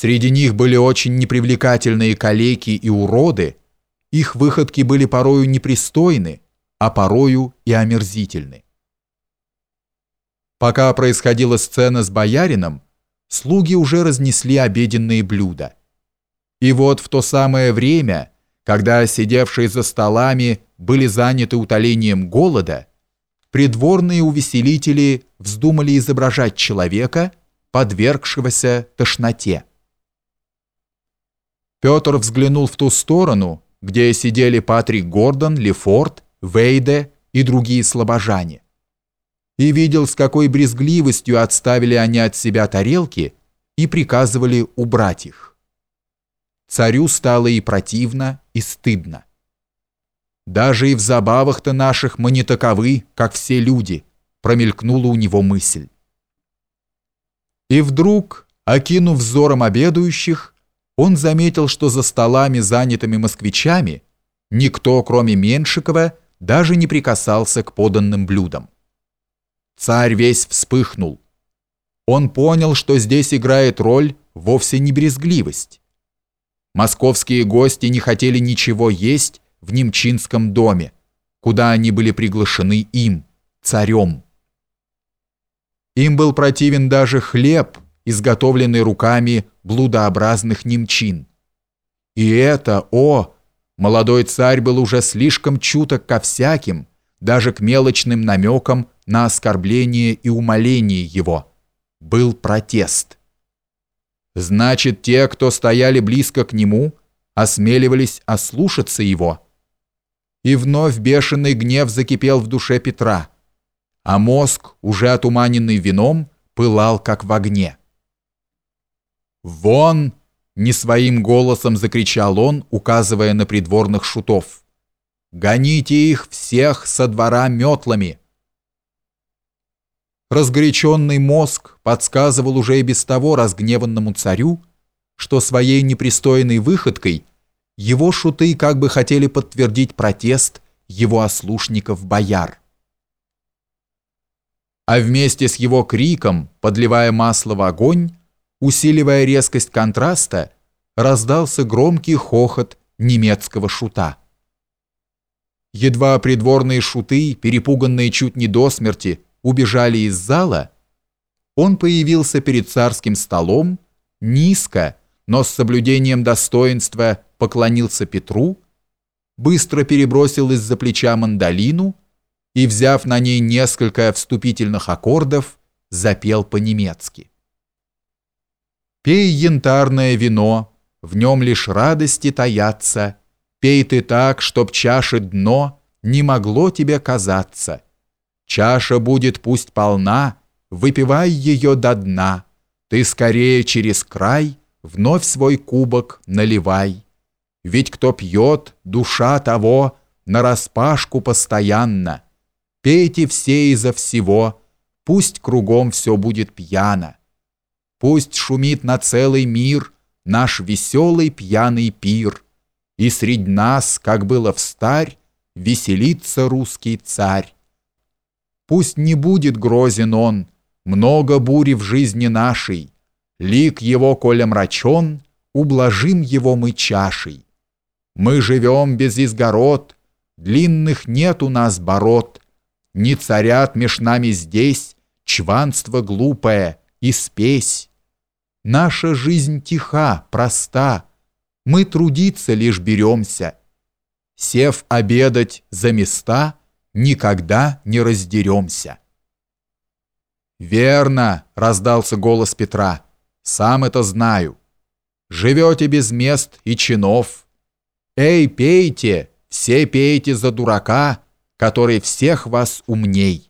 Среди них были очень непривлекательные калеки и уроды, их выходки были порою непристойны, а порою и омерзительны. Пока происходила сцена с боярином, слуги уже разнесли обеденные блюда. И вот в то самое время, когда сидевшие за столами были заняты утолением голода, придворные увеселители вздумали изображать человека, подвергшегося тошноте. Петр взглянул в ту сторону, где сидели Патрик Гордон, Лефорт, Вейде и другие слабожане. И видел, с какой брезгливостью отставили они от себя тарелки и приказывали убрать их. Царю стало и противно, и стыдно. Даже и в забавах-то наших мы не таковы, как все люди, промелькнула у него мысль. И вдруг, окинув взором обедающих, он заметил, что за столами, занятыми москвичами, никто, кроме Меншикова, даже не прикасался к поданным блюдам. Царь весь вспыхнул. Он понял, что здесь играет роль вовсе не брезгливость. Московские гости не хотели ничего есть в Немчинском доме, куда они были приглашены им, царем. Им был противен даже хлеб, изготовленный руками блудообразных немчин. И это, о, молодой царь был уже слишком чуток ко всяким, даже к мелочным намекам на оскорбление и умоление его. Был протест. Значит, те, кто стояли близко к нему, осмеливались ослушаться его. И вновь бешеный гнев закипел в душе Петра, а мозг, уже отуманенный вином, пылал как в огне. «Вон!» — не своим голосом закричал он, указывая на придворных шутов. «Гоните их всех со двора метлами!» Разгоряченный мозг подсказывал уже и без того разгневанному царю, что своей непристойной выходкой его шуты как бы хотели подтвердить протест его ослушников-бояр. А вместе с его криком, подливая масло в огонь, усиливая резкость контраста, раздался громкий хохот немецкого шута. Едва придворные шуты, перепуганные чуть не до смерти, убежали из зала, он появился перед царским столом, низко, но с соблюдением достоинства поклонился Петру, быстро перебросил из-за плеча мандолину и, взяв на ней несколько вступительных аккордов, запел по-немецки. Пей янтарное вино, в нем лишь радости таятся. Пей ты так, чтоб чаши дно не могло тебе казаться. Чаша будет пусть полна, выпивай ее до дна. Ты скорее через край вновь свой кубок наливай. Ведь кто пьет, душа того, нараспашку постоянно. Пейте все изо всего, пусть кругом все будет пьяно. Пусть шумит на целый мир наш веселый пьяный пир, И средь нас, как было встарь, веселится русский царь. Пусть не будет грозен он, много бури в жизни нашей, Лик его, коля мрачен, ублажим его мы чашей. Мы живем без изгород, длинных нет у нас бород, Не царят меж нами здесь чванство глупое и спесь. Наша жизнь тиха, проста, мы трудиться лишь беремся. Сев обедать за места, никогда не раздеремся. «Верно!» — раздался голос Петра. «Сам это знаю. Живете без мест и чинов. Эй, пейте, все пейте за дурака, который всех вас умней».